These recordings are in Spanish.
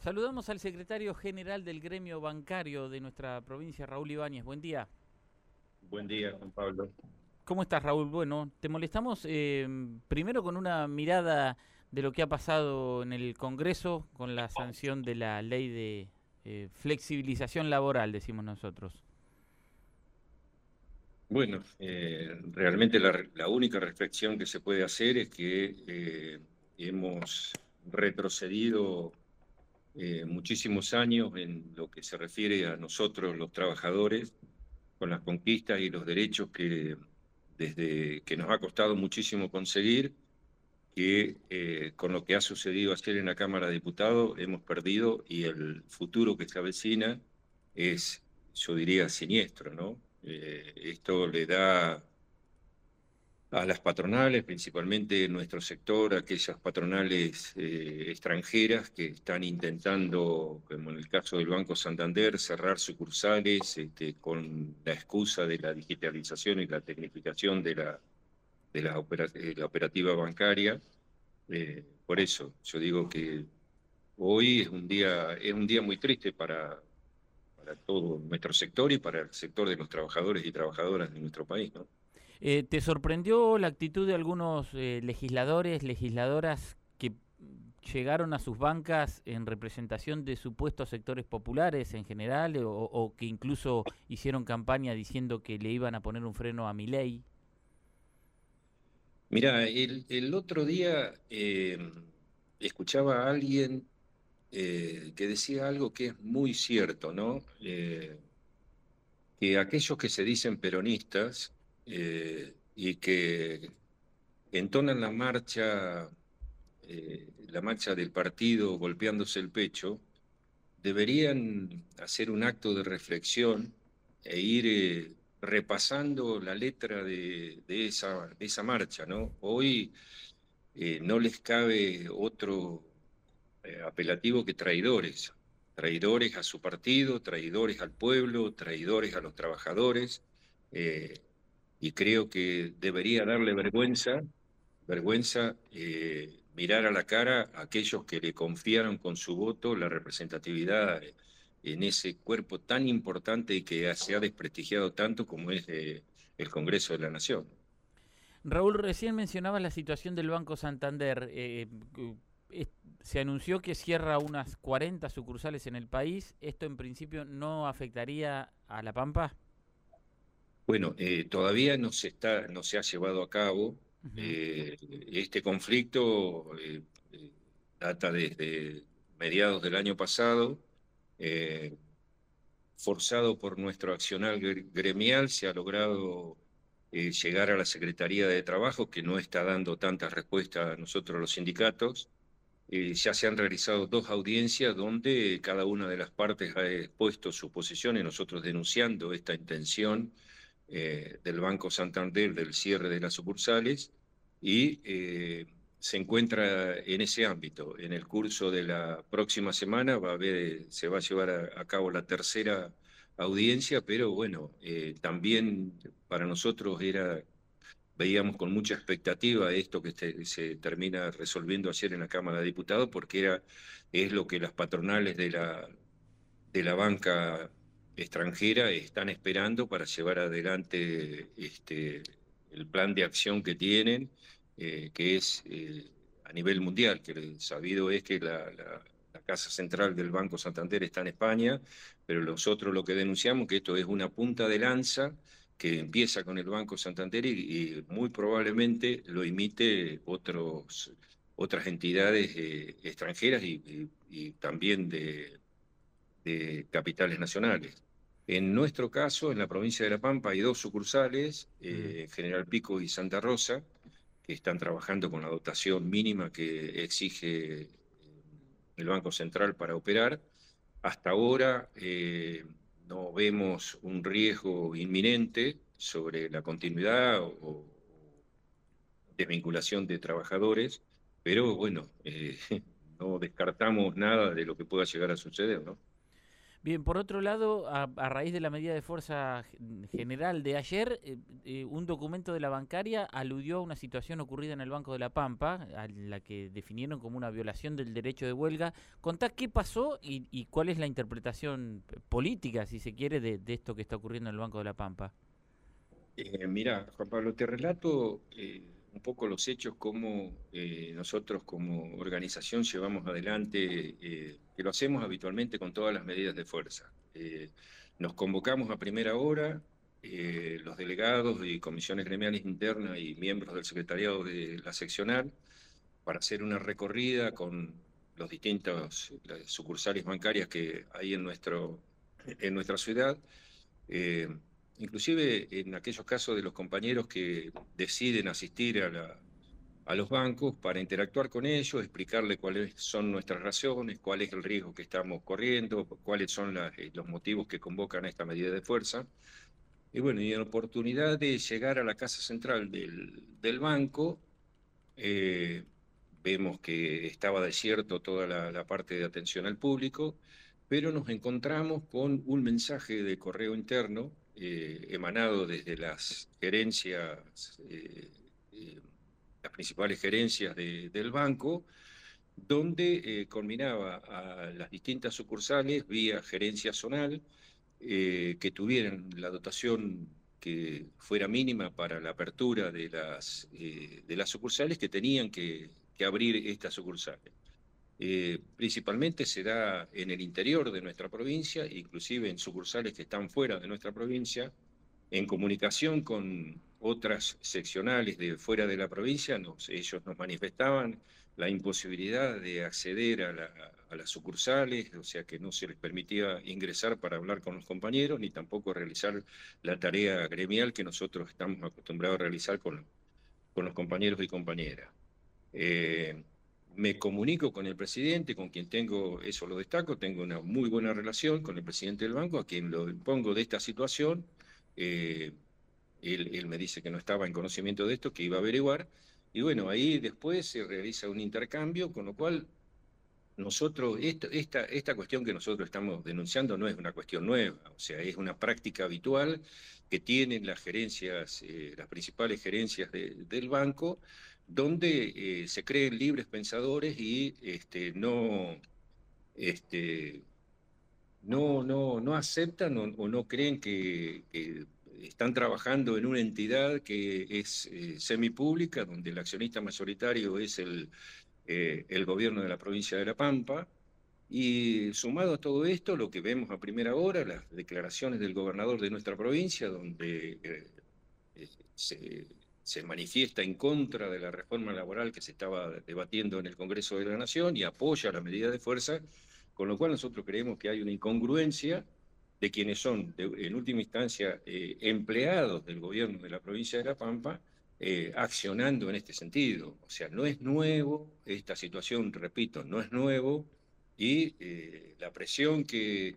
Saludamos al secretario general del gremio bancario de nuestra provincia, Raúl Ibáñez. Buen día. Buen día, Juan Pablo. ¿Cómo estás, Raúl? Bueno, te molestamos eh, primero con una mirada de lo que ha pasado en el Congreso con la sanción de la ley de eh, flexibilización laboral, decimos nosotros. Bueno, eh, realmente la, única reflexión que se puede hacer es que hemos retrocedido muchísimos años en lo que se refiere a nosotros los trabajadores, con las conquistas y los derechos que desde que nos ha costado muchísimo conseguir, que eh, con lo que ha sucedido ayer en la Cámara de Diputados hemos perdido y el futuro que se avecina es, yo diría, siniestro, ¿no? Eh, esto le da a las patronales, principalmente en nuestro sector, aquellas patronales eh, extranjeras que están intentando, como en el caso del Banco Santander, cerrar sucursales este, con la excusa de la digitalización y la tecnificación de la, de la, operativa bancaria. Eh, por eso, yo digo que hoy es un día, es un día muy triste para, para todo nuestro sector y para el sector de los trabajadores y trabajadoras de nuestro país, ¿no? Eh, ¿Te sorprendió la actitud de algunos eh, legisladores, legisladoras que llegaron a sus bancas en representación de supuestos sectores populares en general o, que incluso hicieron campaña diciendo que le iban a poner un freno a mi ley? Mira, el, otro día em, escuchaba a alguien eh, que decía algo que es muy cierto, ¿no? que aquellos que se dicen peronistas eh, y que entonan la marcha, eh, la marcha del partido golpeándose el pecho, deberían hacer un acto de reflexión e ir eh, repasando la letra de, esa, esa, marcha. ¿no? Hoy no les cabe otro apelativo que traidores, traidores a su partido, traidores al pueblo, traidores a los trabajadores y creo que debería darle vergüenza, vergüenza eh, mirar a la cara a aquellos que le confiaron con su voto la representatividad en ese cuerpo tan importante y que se ha desprestigiado tanto como es eh, el Congreso de la Nación. Raúl, recién mencionaba la situación del Banco Santander. Eh, se anunció que cierra unas 40 sucursales en el país. ¿Esto en principio no afectaría a La Pampa? Bueno, eh, todavía no se, está, no se ha llevado a cabo. Eh, este conflicto eh, data desde mediados del año pasado. forzado por nuestro accional gremial, se ha logrado llegar a la Secretaría de Trabajo, que no está dando tanta respuesta a nosotros los sindicatos. ya se han realizado dos audiencias donde cada una de las partes ha expuesto su posición y nosotros denunciando esta intención eh, del Banco Santander del cierre de las sucursales y eh, se encuentra en ese ámbito. En el curso de la próxima semana va a se va a llevar a, cabo la tercera audiencia, pero bueno, eh, también para nosotros era veíamos con mucha expectativa esto que se termina resolviendo ayer en la Cámara de Diputados, porque era, es lo que las patronales de la, de la banca extranjera están esperando para llevar adelante este, el plan de acción que tienen, eh, que es eh, a nivel mundial, que sabido es que la, Casa Central del Banco Santander está en España, pero nosotros lo que denunciamos que esto es una punta de lanza que empieza con el Banco Santander y, muy probablemente lo imite otros, otras entidades eh, extranjeras y, también de capitales nacionales. En nuestro caso, en la provincia de La Pampa, hay dos sucursales, eh, General Pico y Santa Rosa, que están trabajando con la dotación mínima que exige eh, el Banco Central para operar. Hasta ahora eh, no vemos un riesgo inminente sobre la continuidad o, desvinculación de trabajadores, pero bueno, no descartamos nada de lo que pueda llegar a suceder, ¿no? Bien, por otro lado, a, raíz de la medida de fuerza general de ayer, eh, eh, un documento de la bancaria aludió a una situación ocurrida en el Banco de la Pampa, a la que definieron como una violación del derecho de huelga. Contá qué pasó y, cuál es la interpretación política, si se quiere, de, esto que está ocurriendo en el Banco de la Pampa. Eh, mira, Juan Pablo, te relato un poco los hechos, cómo eh, nosotros como organización llevamos adelante, eh, que lo hacemos habitualmente con todas las medidas de fuerza. Eh, nos convocamos a primera hora, los delegados y comisiones gremiales internas y miembros del secretariado de la seccional, para hacer una recorrida con los distintos sucursales bancarias que hay en, nuestro, en nuestra ciudad inclusive en aquellos casos de los compañeros que deciden asistir a, los bancos para interactuar con ellos, explicarles cuáles son nuestras razones, cuál es el riesgo que estamos corriendo, cuáles son eh, los motivos que convocan a esta medida de fuerza. Y bueno, y la oportunidad de llegar a la casa central del, banco, eh, vemos que estaba desierto toda la parte de atención al público, pero nos encontramos con un mensaje de correo interno eh, emanado desde las gerencias, eh, eh, las principales gerencias del banco, donde combinaba a las distintas sucursales vía gerencia zonal que tuvieran la dotación que fuera mínima para la apertura de las, de las sucursales que tenían que, que abrir estas sucursales. Eh, principalmente se da en el interior de nuestra provincia, inclusive en sucursales que están fuera de nuestra provincia, en comunicación con otras seccionales de fuera de la provincia, ellos nos manifestaban la imposibilidad de acceder a, las sucursales, o sea que no se les permitía ingresar para hablar con los compañeros, ni tampoco realizar la tarea gremial que nosotros estamos acostumbrados a realizar con, con los compañeros y compañeras. Eh, me comunico con el presidente, con quien tengo, eso lo destaco, tengo una muy buena relación con el presidente del banco, a quien lo impongo de esta situación. Eh, él, me dice que no estaba en conocimiento de esto, que iba a averiguar. Y bueno, ahí después se realiza un intercambio, con lo cual nosotros, esta, esta cuestión que nosotros estamos denunciando no es una cuestión nueva, o sea, es una práctica habitual que tienen las gerencias, eh, las principales gerencias del banco, donde eh, se creen libres pensadores y este, no, este, no, no, no aceptan o, no creen que, están trabajando en una entidad que es eh, semipública, donde el accionista mayoritario es el, eh, el gobierno de la provincia de La Pampa. Y sumado a todo esto, lo que vemos a primera hora, las declaraciones del gobernador de nuestra provincia, donde se se manifiesta en contra de la reforma laboral que se estaba debatiendo en el Congreso de la Nación y apoya la medida de fuerza, con lo cual nosotros creemos que hay una incongruencia de quienes son, en última instancia, eh, empleados del gobierno de la provincia de La Pampa, eh, accionando en este sentido. O sea, no es nuevo, esta situación, repito, no es nuevo, y eh, la presión que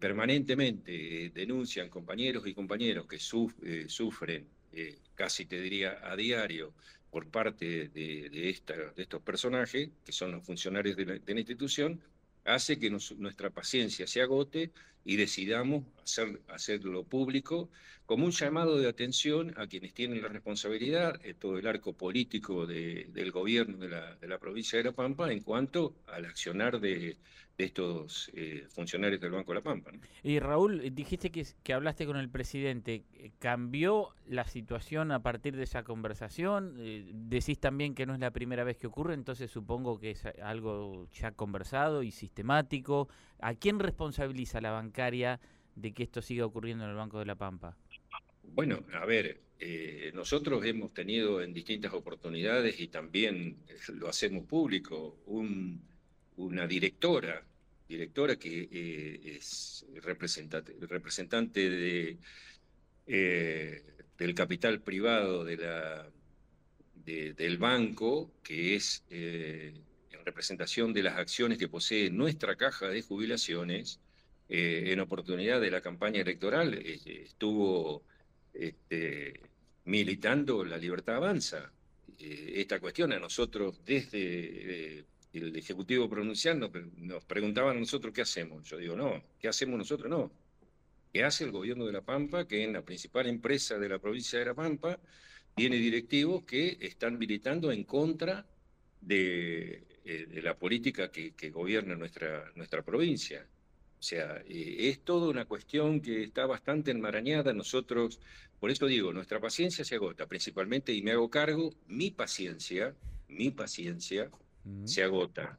permanentemente denuncian compañeros y compañeros que sufren eh, casi te diría a diario, por parte de, estos personajes, que son los funcionarios de la, institución, hace que nuestra paciencia se agote y decidamos hacer, hacerlo público como un llamado de atención a quienes tienen la responsabilidad, eh, todo el arco político del gobierno de la, de la, provincia de La Pampa en cuanto al accionar de, estos eh, funcionarios del Banco de La Pampa. Y Raúl, dijiste que, que hablaste con el presidente. ¿Cambió la situación a partir de esa conversación? Eh, decís también que no es la primera vez que ocurre, entonces supongo que es algo ya conversado y sistemático. ¿A quién responsabiliza la bancaria de que esto siga ocurriendo en el Banco de La Pampa? Bueno, a ver, eh, nosotros hemos tenido en distintas oportunidades y también lo hacemos público, una directora directora que eh, es representante, representante de, eh, del capital privado de la, del banco, que es eh, en representación de las acciones que posee nuestra caja de jubilaciones, en oportunidad de la campaña electoral estuvo este, militando la libertad avanza. esta cuestión a nosotros desde el Ejecutivo pronunciando, nos preguntaban nosotros qué hacemos. Yo digo, no, ¿qué hacemos nosotros? No. ¿Qué hace el gobierno de La Pampa, que en la principal empresa de la provincia de La Pampa tiene directivos que están militando en contra de, eh, la política que, gobierna nuestra, nuestra provincia? O sea, eh, es toda una cuestión que está bastante enmarañada. Nosotros, por eso digo, nuestra paciencia se agota principalmente, y me hago cargo, mi paciencia, mi paciencia se agota.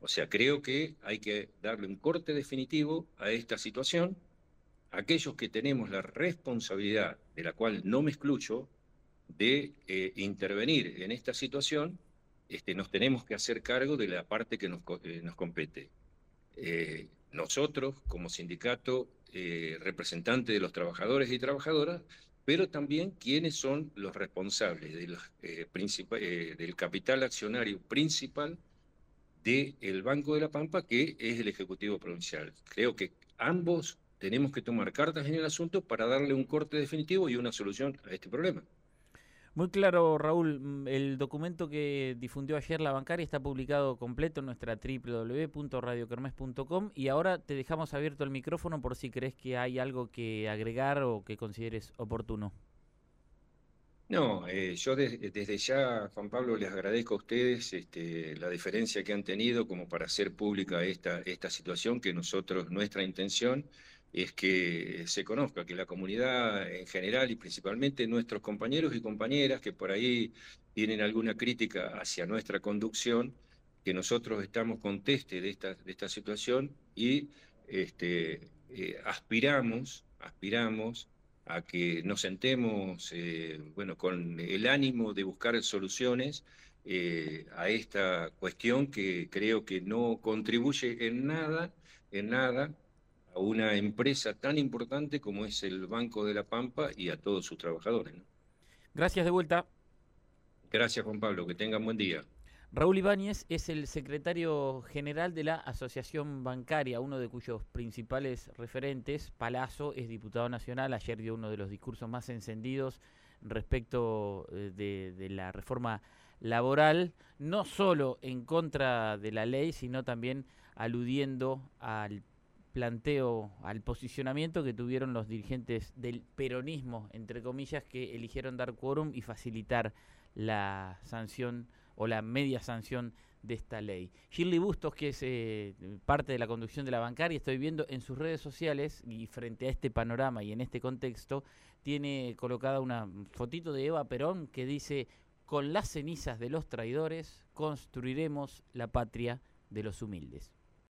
O sea, creo que hay que darle un corte definitivo a esta situación. Aquellos que tenemos la responsabilidad, de la cual no me excluyo, de eh, intervenir en esta situación, este, nos tenemos que hacer cargo de la parte que nos, eh, nos compete. Eh, nosotros, como sindicato representante de los trabajadores y trabajadoras, pero también quiénes son los responsables eh, eh, del capital accionario principal del Banco de la Pampa, que es el Ejecutivo Provincial. Creo que ambos tenemos que tomar cartas en el asunto para darle un corte definitivo y una solución a este problema. Muy claro, Raúl. Mm, el documento que difundió ayer la bancaria está publicado completo en nuestra www.radiokermes.com y ahora te dejamos abierto el micrófono por si crees que hay algo que agregar o que consideres oportuno. No, eh, yo desde ya, Juan Pablo, les agradezco a ustedes este, la diferencia que han tenido como para hacer pública esta, esta situación que nosotros, nuestra intención es que se conozca, que la comunidad en general y principalmente nuestros compañeros y compañeras que por ahí tienen alguna crítica hacia nuestra conducción, que nosotros estamos conteste de esta, de esta situación y este, eh, aspiramos, aspiramos a que nos sentemos eh, bueno, con el ánimo de buscar soluciones eh, a esta cuestión que creo que no contribuye en nada, en nada a una empresa tan importante como es el Banco de la Pampa y a todos sus trabajadores. Gracias de vuelta. Gracias Juan Pablo, que tengan buen día. Raúl Ibáñez es el secretario general de la Asociación Bancaria, uno de cuyos principales referentes, Palazzo, es diputado nacional. Ayer dio uno de los discursos más encendidos respecto eh, de, de la reforma laboral, no solo en contra de la ley, sino también aludiendo al planteo al posicionamiento que tuvieron los dirigentes del peronismo, entre comillas, que eligieron dar quórum y facilitar la sanción o la media sanción de esta ley. Shirley Bustos, que es eh, parte de la conducción de la bancaria, estoy viendo en sus redes sociales y frente a este panorama y en este contexto, tiene colocada una fotito de Eva Perón que dice, con las cenizas de los traidores construiremos la patria de los humildes.